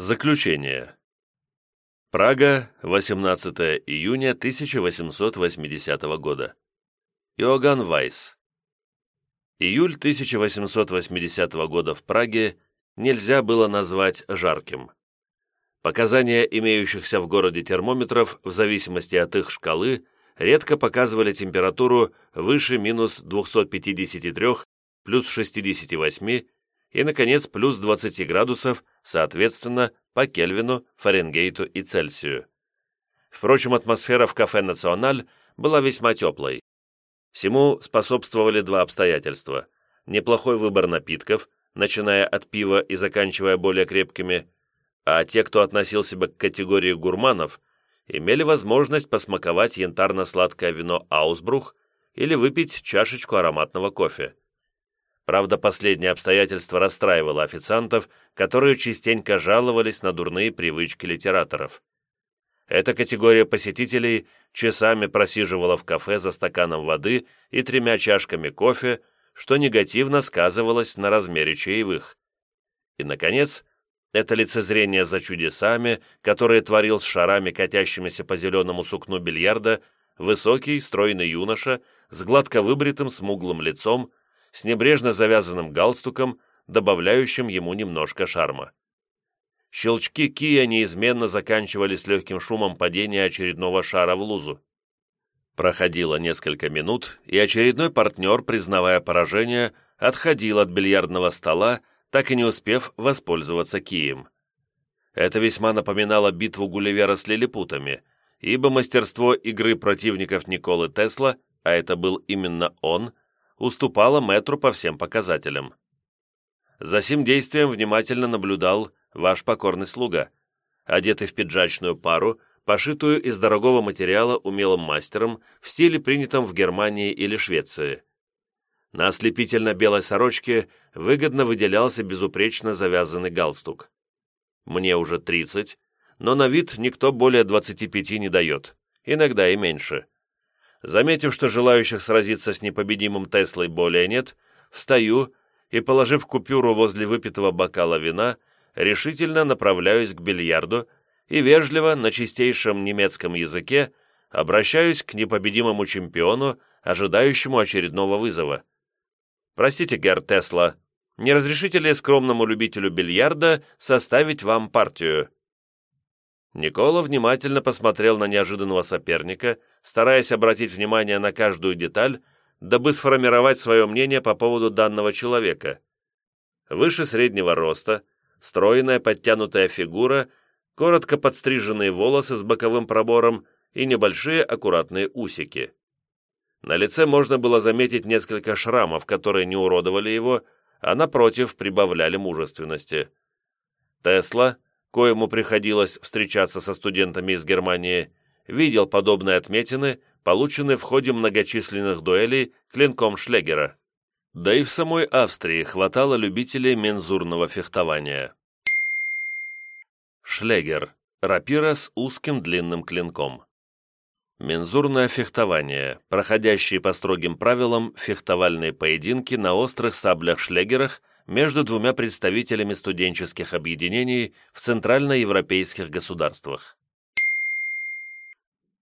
Заключение. Прага, 18 июня 1880 года. Иоганн Вайс. Июль 1880 года в Праге нельзя было назвать жарким. Показания имеющихся в городе термометров в зависимости от их шкалы редко показывали температуру выше минус 253 плюс 68 и, наконец, плюс 20 градусов, соответственно, по Кельвину, Фаренгейту и Цельсию. Впрочем, атмосфера в кафе «Националь» была весьма теплой. Всему способствовали два обстоятельства. Неплохой выбор напитков, начиная от пива и заканчивая более крепкими, а те, кто относил себя к категории гурманов, имели возможность посмаковать янтарно-сладкое вино «Аусбрух» или выпить чашечку ароматного кофе. Правда, последнее обстоятельство расстраивало официантов, которые частенько жаловались на дурные привычки литераторов. Эта категория посетителей часами просиживала в кафе за стаканом воды и тремя чашками кофе, что негативно сказывалось на размере чаевых. И, наконец, это лицезрение за чудесами, которые творил с шарами, катящимися по зеленому сукну бильярда, высокий, стройный юноша с гладко выбритым смуглым лицом, с небрежно завязанным галстуком, добавляющим ему немножко шарма. Щелчки кия неизменно заканчивались легким шумом падения очередного шара в лузу. Проходило несколько минут, и очередной партнер, признавая поражение, отходил от бильярдного стола, так и не успев воспользоваться кием. Это весьма напоминало битву Гулливера с лилипутами, ибо мастерство игры противников Николы Тесла, а это был именно он, уступала метру по всем показателям. За сим действием внимательно наблюдал ваш покорный слуга, одетый в пиджачную пару, пошитую из дорогого материала умелым мастером в стиле, принятом в Германии или Швеции. На ослепительно-белой сорочке выгодно выделялся безупречно завязанный галстук. Мне уже 30, но на вид никто более 25 не дает, иногда и меньше. Заметив, что желающих сразиться с непобедимым Теслой более нет, встаю и, положив купюру возле выпитого бокала вина, решительно направляюсь к бильярду и вежливо, на чистейшем немецком языке, обращаюсь к непобедимому чемпиону, ожидающему очередного вызова. «Простите, Герр Тесла, не разрешите ли скромному любителю бильярда составить вам партию?» Никола внимательно посмотрел на неожиданного соперника, стараясь обратить внимание на каждую деталь, дабы сформировать свое мнение по поводу данного человека. Выше среднего роста, стройная подтянутая фигура, коротко подстриженные волосы с боковым пробором и небольшие аккуратные усики. На лице можно было заметить несколько шрамов, которые не уродовали его, а напротив прибавляли мужественности. Тесла – коему приходилось встречаться со студентами из Германии, видел подобные отметины, полученные в ходе многочисленных дуэлей клинком Шлегера. Да и в самой Австрии хватало любителей мензурного фехтования. Шлегер – рапира с узким длинным клинком. Мензурное фехтование, проходящие по строгим правилам фехтовальные поединки на острых саблях-шлегерах между двумя представителями студенческих объединений в центральноевропейских государствах.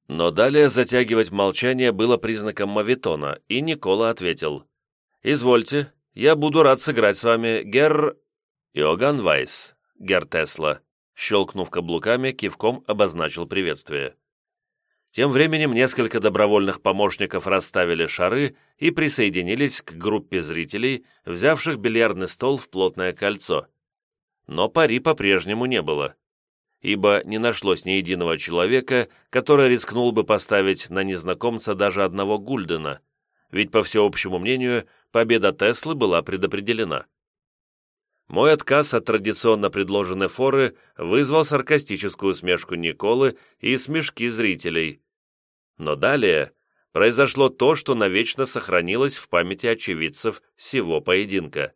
Но далее затягивать молчание было признаком мавитона, и Никола ответил. «Извольте, я буду рад сыграть с вами, герр...» Иоганн Вайс, герр Тесла, щелкнув каблуками, кивком обозначил приветствие. Тем временем несколько добровольных помощников расставили шары и присоединились к группе зрителей, взявших бильярдный стол в плотное кольцо. Но пари по-прежнему не было, ибо не нашлось ни единого человека, который рискнул бы поставить на незнакомца даже одного гульдена, ведь, по всеобщему мнению, победа Теслы была предопределена. Мой отказ от традиционно предложенной форы вызвал саркастическую смешку Николы и смешки зрителей, но далее произошло то, что навечно сохранилось в памяти очевидцев всего поединка.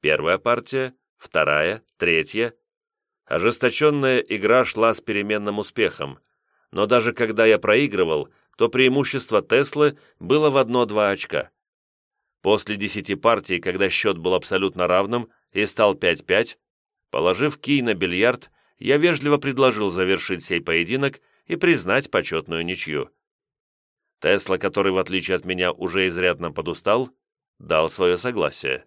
Первая партия, вторая, третья. Ожесточенная игра шла с переменным успехом, но даже когда я проигрывал, то преимущество Теслы было в одно-два очка. После десяти партий, когда счет был абсолютно равным и стал 5-5, положив кий на бильярд, я вежливо предложил завершить сей поединок и признать почетную ничью. Тесла, который, в отличие от меня, уже изрядно подустал, дал свое согласие.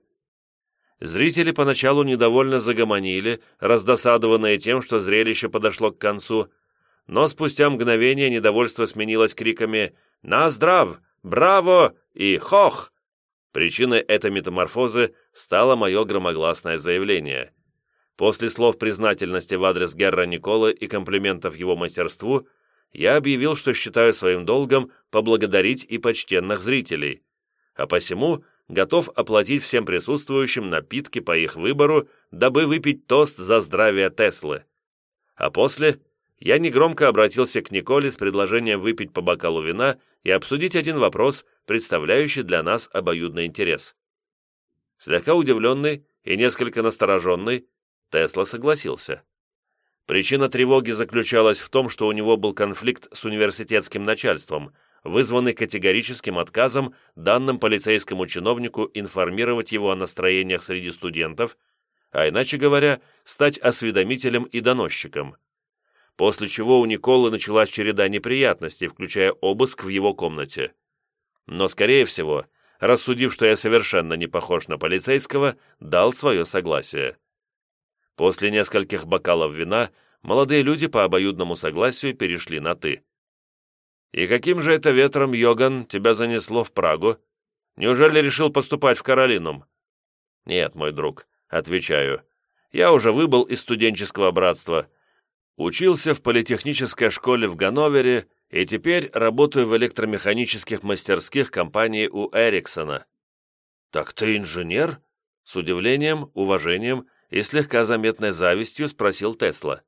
Зрители поначалу недовольно загомонили, раздосадованные тем, что зрелище подошло к концу, но спустя мгновение недовольство сменилось криками «На здрав! Браво!» и «Хох!». Причиной этой метаморфозы стало мое громогласное заявление. После слов признательности в адрес Герра Николы и комплиментов его мастерству, я объявил, что считаю своим долгом поблагодарить и почтенных зрителей, а посему готов оплатить всем присутствующим напитки по их выбору, дабы выпить тост за здравие Теслы. А после я негромко обратился к Николе с предложением выпить по бокалу вина и обсудить один вопрос, представляющий для нас обоюдный интерес. Слегка удивленный и несколько настороженный, Тесла согласился. Причина тревоги заключалась в том, что у него был конфликт с университетским начальством, вызванный категорическим отказом данным полицейскому чиновнику информировать его о настроениях среди студентов, а иначе говоря, стать осведомителем и доносчиком. После чего у Николы началась череда неприятностей, включая обыск в его комнате. Но, скорее всего, рассудив, что я совершенно не похож на полицейского, дал свое согласие. После нескольких бокалов вина молодые люди по обоюдному согласию перешли на «ты». «И каким же это ветром, Йоган, тебя занесло в Прагу? Неужели решил поступать в Каролинум?» «Нет, мой друг», — отвечаю. «Я уже выбыл из студенческого братства. Учился в политехнической школе в Ганновере и теперь работаю в электромеханических мастерских компании у Эриксона». «Так ты инженер?» С удивлением, уважением и слегка заметной завистью спросил Тесла.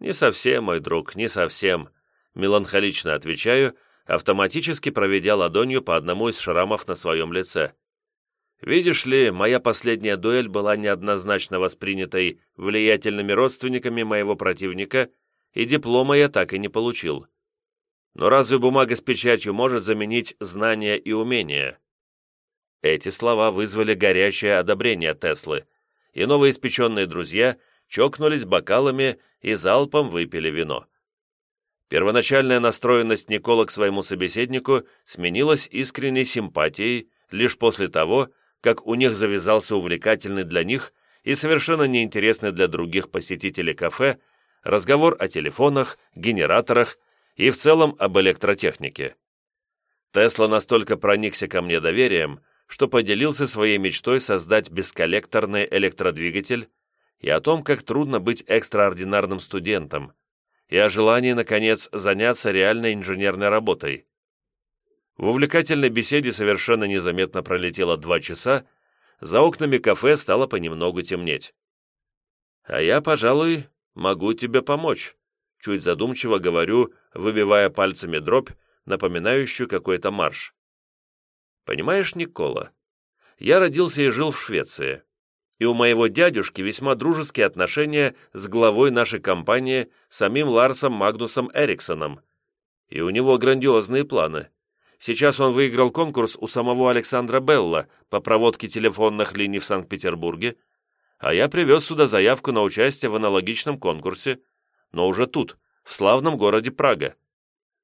«Не совсем, мой друг, не совсем», меланхолично отвечаю, автоматически проведя ладонью по одному из шрамов на своем лице. Видишь ли, моя последняя дуэль была неоднозначно воспринятой влиятельными родственниками моего противника, и диплома я так и не получил. Но разве бумага с печатью может заменить знания и умения? Эти слова вызвали горячее одобрение Теслы, и новоиспеченные друзья чокнулись бокалами и залпом выпили вино. Первоначальная настроенность Никола к своему собеседнику сменилась искренней симпатией лишь после того, как у них завязался увлекательный для них и совершенно неинтересный для других посетителей кафе разговор о телефонах, генераторах и в целом об электротехнике. Тесла настолько проникся ко мне доверием, что поделился своей мечтой создать бесколлекторный электродвигатель и о том, как трудно быть экстраординарным студентом, и о желании, наконец, заняться реальной инженерной работой. В увлекательной беседе совершенно незаметно пролетело два часа, за окнами кафе стало понемногу темнеть. «А я, пожалуй, могу тебе помочь», чуть задумчиво говорю, выбивая пальцами дробь, напоминающую какой-то марш. «Понимаешь, Никола, я родился и жил в Швеции и у моего дядюшки весьма дружеские отношения с главой нашей компании, самим Ларсом Магнусом Эриксоном. И у него грандиозные планы. Сейчас он выиграл конкурс у самого Александра Белла по проводке телефонных линий в Санкт-Петербурге, а я привез сюда заявку на участие в аналогичном конкурсе, но уже тут, в славном городе Прага.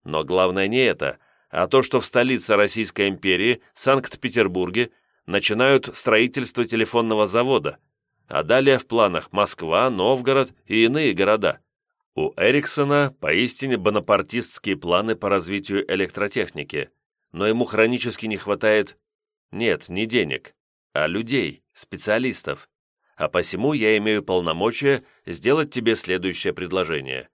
Но главное не это, а то, что в столице Российской империи, Санкт-Петербурге, начинают строительство телефонного завода, а далее в планах Москва, Новгород и иные города. У Эриксона поистине бонапартистские планы по развитию электротехники, но ему хронически не хватает, нет, не денег, а людей, специалистов. А посему я имею полномочия сделать тебе следующее предложение.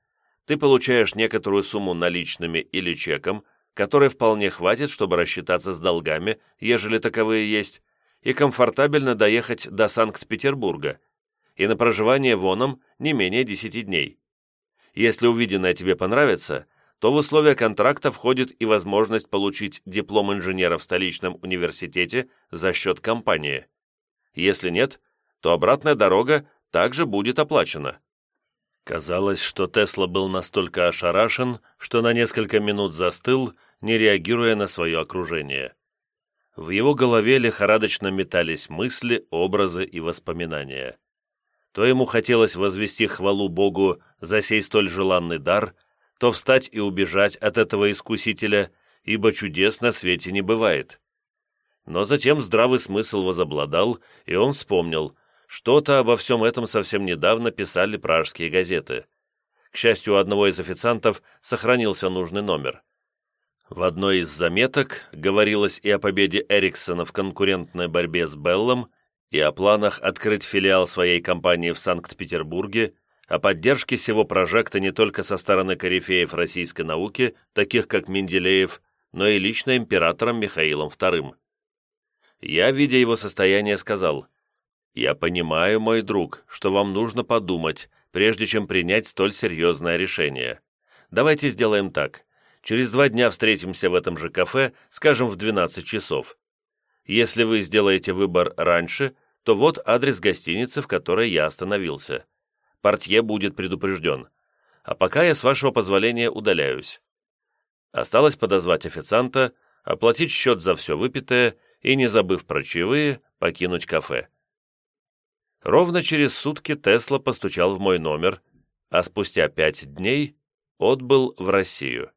Ты получаешь некоторую сумму наличными или чеком, которой вполне хватит, чтобы рассчитаться с долгами, ежели таковые есть, и комфортабельно доехать до Санкт-Петербурга, и на проживание воном не менее 10 дней. Если увиденное тебе понравится, то в условия контракта входит и возможность получить диплом инженера в столичном университете за счет компании. Если нет, то обратная дорога также будет оплачена. Казалось, что Тесла был настолько ошарашен, что на несколько минут застыл, не реагируя на свое окружение. В его голове лихорадочно метались мысли, образы и воспоминания. то ему хотелось возвести хвалу Богу за сей столь желанный дар, то встать и убежать от этого искусителя, ибо чудес на свете не бывает. Но затем здравый смысл возобладал, и он вспомнил, что-то обо всем этом совсем недавно писали пражские газеты. К счастью, у одного из официантов сохранился нужный номер. В одной из заметок говорилось и о победе Эриксона в конкурентной борьбе с Беллом, и о планах открыть филиал своей компании в Санкт-Петербурге, о поддержке сего прожекта не только со стороны корифеев российской науки, таких как Менделеев, но и лично императором Михаилом II. Я, видя его состояние, сказал, «Я понимаю, мой друг, что вам нужно подумать, прежде чем принять столь серьезное решение. Давайте сделаем так. Через два дня встретимся в этом же кафе, скажем, в 12 часов. Если вы сделаете выбор раньше, то вот адрес гостиницы, в которой я остановился. Портье будет предупрежден. А пока я, с вашего позволения, удаляюсь. Осталось подозвать официанта, оплатить счет за все выпитое и, не забыв про чаевые, покинуть кафе. Ровно через сутки Тесла постучал в мой номер, а спустя пять дней отбыл в Россию.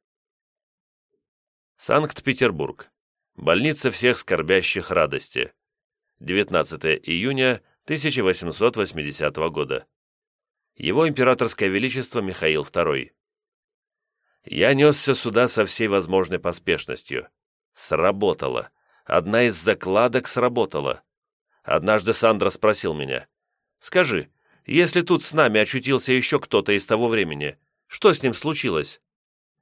Санкт-Петербург. Больница всех скорбящих радости. 19 июня 1880 года. Его императорское величество Михаил II. Я несся сюда со всей возможной поспешностью. Сработало. Одна из закладок сработала. Однажды Сандра спросил меня, «Скажи, если тут с нами очутился еще кто-то из того времени, что с ним случилось?»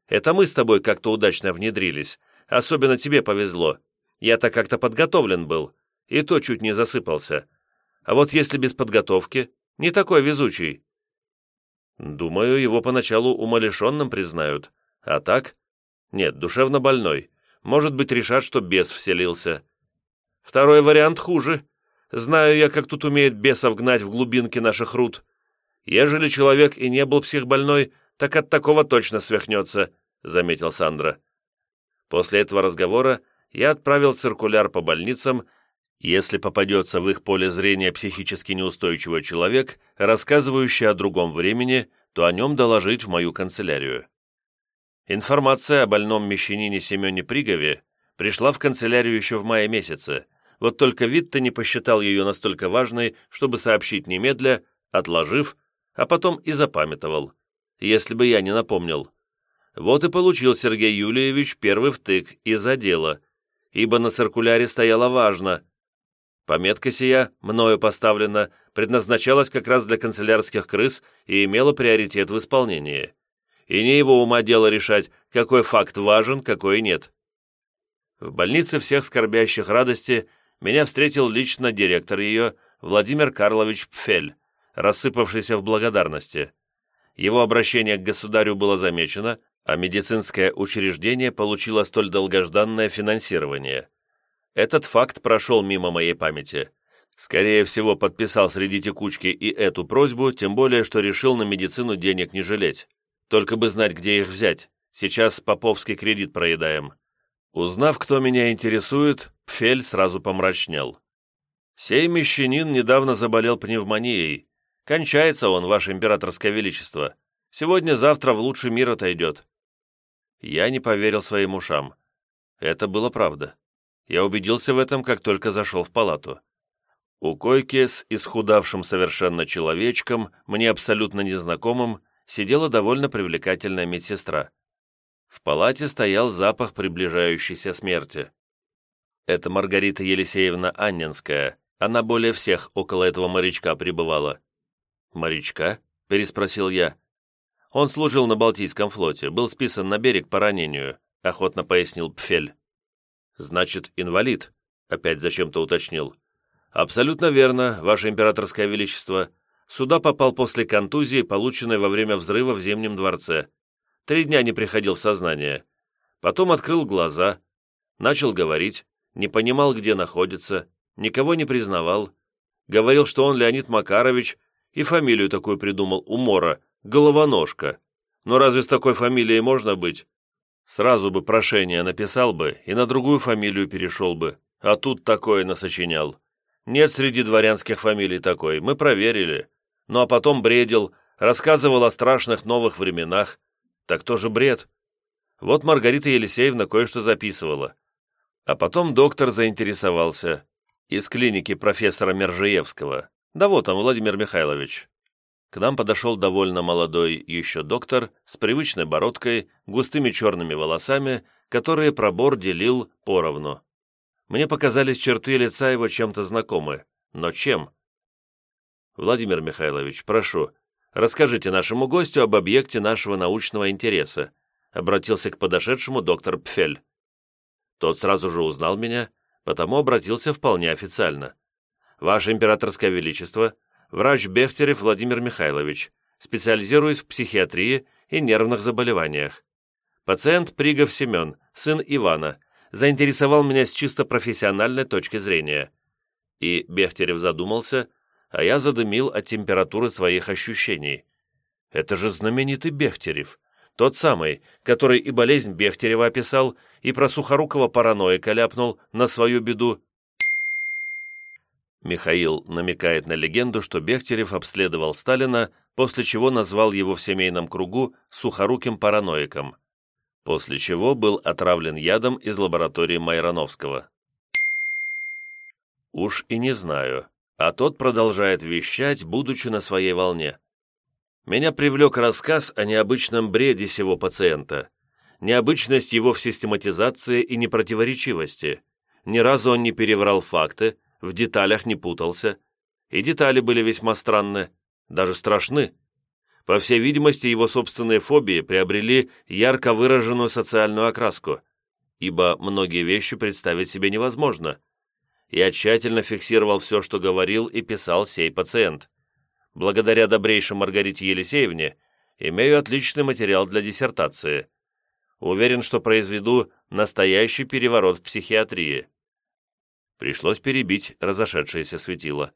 Это мы с тобой как-то удачно внедрились. Особенно тебе повезло. Я-то как-то подготовлен был. И то чуть не засыпался. А вот если без подготовки, не такой везучий. Думаю, его поначалу умалишенным признают. А так? Нет, душевно больной. Может быть, решат, что бес вселился. Второй вариант хуже. Знаю я, как тут умеет бесов гнать в глубинки наших руд. Ежели человек и не был психбольной, так от такого точно свихнется. — заметил Сандра. После этого разговора я отправил циркуляр по больницам, если попадется в их поле зрения психически неустойчивый человек, рассказывающий о другом времени, то о нем доложить в мою канцелярию. Информация о больном мещанине Семене Пригове пришла в канцелярию еще в мае месяце, вот только Витта не посчитал ее настолько важной, чтобы сообщить немедля, отложив, а потом и запамятовал, если бы я не напомнил. Вот и получил Сергей Юлиевич первый втык из-за дела, ибо на циркуляре стояло важно. Пометка сия, мною поставлена, предназначалась как раз для канцелярских крыс и имела приоритет в исполнении. И не его ума дело решать, какой факт важен, какой нет. В больнице всех скорбящих радости меня встретил лично директор ее, Владимир Карлович Пфель, рассыпавшийся в благодарности. Его обращение к государю было замечено, а медицинское учреждение получило столь долгожданное финансирование. Этот факт прошел мимо моей памяти. Скорее всего, подписал среди текучки и эту просьбу, тем более, что решил на медицину денег не жалеть. Только бы знать, где их взять. Сейчас поповский кредит проедаем. Узнав, кто меня интересует, Пфель сразу помрачнел. «Сей мещанин недавно заболел пневмонией. Кончается он, ваше императорское величество. Сегодня-завтра в лучший мир отойдет. Я не поверил своим ушам. Это было правда. Я убедился в этом, как только зашел в палату. У койки с исхудавшим совершенно человечком, мне абсолютно незнакомым, сидела довольно привлекательная медсестра. В палате стоял запах приближающейся смерти. Это Маргарита Елисеевна Анненская. Она более всех около этого морячка пребывала. «Морячка?» – переспросил я. Он служил на Балтийском флоте, был списан на берег по ранению», — охотно пояснил Пфель. «Значит, инвалид», — опять зачем-то уточнил. «Абсолютно верно, Ваше Императорское Величество. Сюда попал после контузии, полученной во время взрыва в Зимнем дворце. Три дня не приходил в сознание. Потом открыл глаза, начал говорить, не понимал, где находится, никого не признавал. Говорил, что он Леонид Макарович, и фамилию такую придумал, Умора, Головоножка. Но разве с такой фамилией можно быть? Сразу бы прошение написал бы и на другую фамилию перешел бы, а тут такое насочинял. Нет среди дворянских фамилий такой, мы проверили. Ну а потом бредил, рассказывал о страшных новых временах. Так тоже бред. Вот Маргарита Елисеевна кое-что записывала. А потом доктор заинтересовался. Из клиники профессора Мержиевского. Да вот он, Владимир Михайлович. К нам подошел довольно молодой еще доктор с привычной бородкой, густыми черными волосами, которые пробор делил поровну. Мне показались черты лица его чем-то знакомы. Но чем? Владимир Михайлович, прошу, расскажите нашему гостю об объекте нашего научного интереса, обратился к подошедшему доктор Пфель. Тот сразу же узнал меня, потому обратился вполне официально. «Ваше императорское величество, врач Бехтерев Владимир Михайлович, специализируясь в психиатрии и нервных заболеваниях. Пациент Пригов Семен, сын Ивана, заинтересовал меня с чисто профессиональной точки зрения». И Бехтерев задумался, а я задымил от температуры своих ощущений. «Это же знаменитый Бехтерев, тот самый, который и болезнь Бехтерева описал, и про сухорукого параноика ляпнул на свою беду. Михаил намекает на легенду, что Бехтерев обследовал Сталина, после чего назвал его в семейном кругу сухоруким параноиком, после чего был отравлен ядом из лаборатории Майрановского. Уж и не знаю, а тот продолжает вещать, будучи на своей волне. Меня привлек рассказ о необычном бреде сего пациента, необычность его в систематизации и непротиворечивости. Ни разу он не переврал факты, в деталях не путался, и детали были весьма странны, даже страшны. По всей видимости, его собственные фобии приобрели ярко выраженную социальную окраску, ибо многие вещи представить себе невозможно. Я тщательно фиксировал все, что говорил и писал сей пациент благодаря добрейшей Маргарите Елисеевне, имею отличный материал для диссертации. Уверен, что произведу настоящий переворот в психиатрии. Пришлось перебить разошедшееся светило.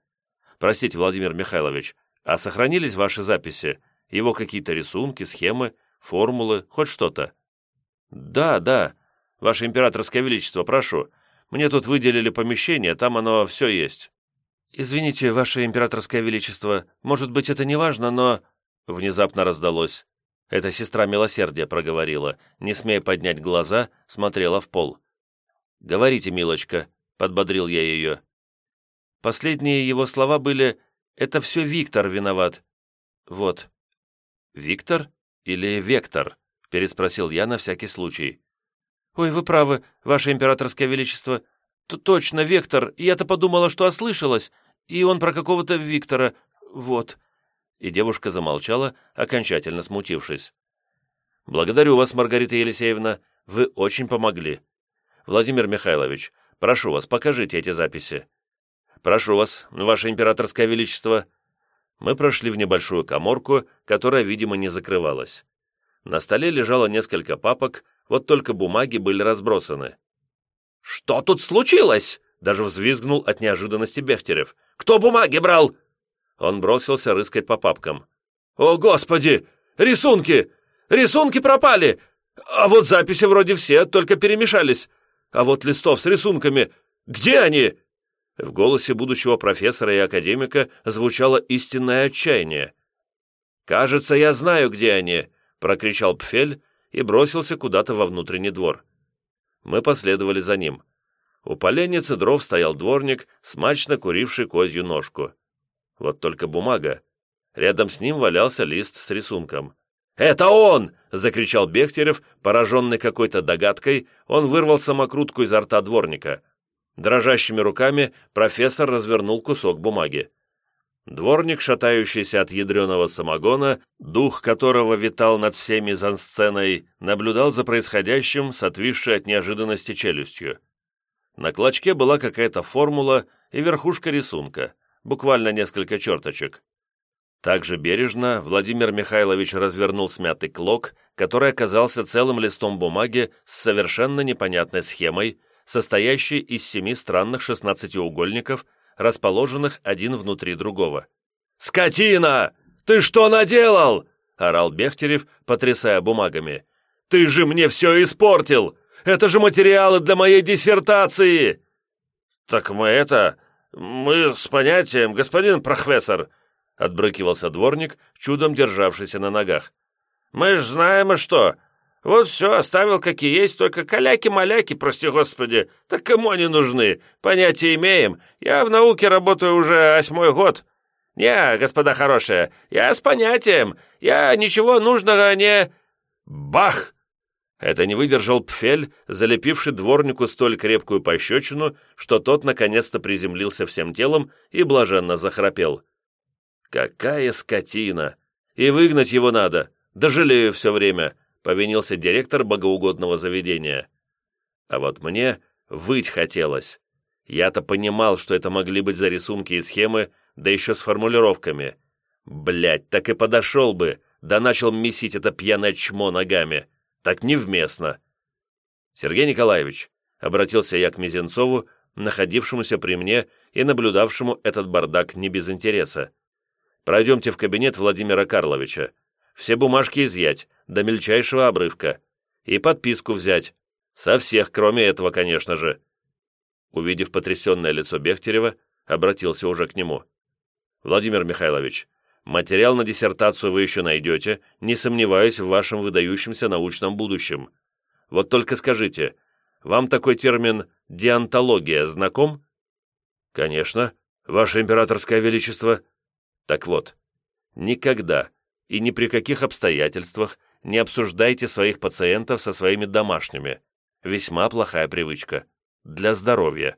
Простите, Владимир Михайлович, а сохранились ваши записи? Его какие-то рисунки, схемы, формулы, хоть что-то? Да, да. Ваше императорское величество, прошу. Мне тут выделили помещение, там оно все есть. «Извините, ваше императорское величество, может быть, это не важно, но...» Внезапно раздалось. Эта сестра милосердия проговорила, не смея поднять глаза, смотрела в пол. «Говорите, милочка», — подбодрил я ее. Последние его слова были «Это все Виктор виноват». «Вот». «Виктор или Вектор?» — переспросил я на всякий случай. «Ой, вы правы, ваше императорское величество. Т Точно, Вектор, я-то подумала, что ослышалась. И он про какого-то Виктора. Вот». И девушка замолчала, окончательно смутившись. «Благодарю вас, Маргарита Елисеевна. Вы очень помогли. Владимир Михайлович, прошу вас, покажите эти записи. Прошу вас, ваше императорское величество». Мы прошли в небольшую коморку, которая, видимо, не закрывалась. На столе лежало несколько папок, вот только бумаги были разбросаны. «Что тут случилось?» Даже взвизгнул от неожиданности Бехтерев. «Кто бумаги брал?» Он бросился рыскать по папкам. «О, Господи! Рисунки! Рисунки пропали! А вот записи вроде все, только перемешались. А вот листов с рисунками... Где они?» В голосе будущего профессора и академика звучало истинное отчаяние. «Кажется, я знаю, где они!» — прокричал Пфель и бросился куда-то во внутренний двор. Мы последовали за ним. У поленницы дров стоял дворник, смачно куривший козью ножку. Вот только бумага. Рядом с ним валялся лист с рисунком. «Это он!» — закричал Бехтерев, пораженный какой-то догадкой, он вырвал самокрутку изо рта дворника. Дрожащими руками профессор развернул кусок бумаги. Дворник, шатающийся от ядреного самогона, дух которого витал над всеми зансценой, наблюдал за происходящим с отвисшей от неожиданности челюстью. На клочке была какая-то формула и верхушка рисунка, буквально несколько черточек. Также бережно Владимир Михайлович развернул смятый клок, который оказался целым листом бумаги с совершенно непонятной схемой, состоящей из семи странных шестнадцатиугольников, расположенных один внутри другого. «Скотина! Ты что наделал?» — орал Бехтерев, потрясая бумагами. «Ты же мне все испортил! Это же материалы для моей диссертации!» «Так мы это... Мы с понятием, господин профессор...» — отбрыкивался дворник, чудом державшийся на ногах. «Мы ж знаем, и что. Вот все, оставил какие есть, только каляки-маляки, прости господи. Так кому они нужны? Понятия имеем. Я в науке работаю уже восьмой год. Не, господа хорошие, я с понятием. Я ничего нужного не...» Бах! Это не выдержал Пфель, залепивший дворнику столь крепкую пощечину, что тот наконец-то приземлился всем телом и блаженно захрапел. «Какая скотина! И выгнать его надо! Да все время!» — повинился директор богоугодного заведения. А вот мне выть хотелось. Я-то понимал, что это могли быть за рисунки и схемы, да еще с формулировками. Блять, так и подошел бы, да начал месить это пьяное чмо ногами. Так невместно. Сергей Николаевич, обратился я к Мизенцову, находившемуся при мне и наблюдавшему этот бардак не без интереса. Пройдемте в кабинет Владимира Карловича. Все бумажки изъять, до мельчайшего обрывка. И подписку взять. Со всех, кроме этого, конечно же. Увидев потрясенное лицо Бехтерева, обратился уже к нему. «Владимир Михайлович, Материал на диссертацию вы еще найдете, не сомневаюсь в вашем выдающемся научном будущем. Вот только скажите, вам такой термин «диантология» знаком? Конечно, ваше императорское величество. Так вот, никогда и ни при каких обстоятельствах не обсуждайте своих пациентов со своими домашними. Весьма плохая привычка. Для здоровья.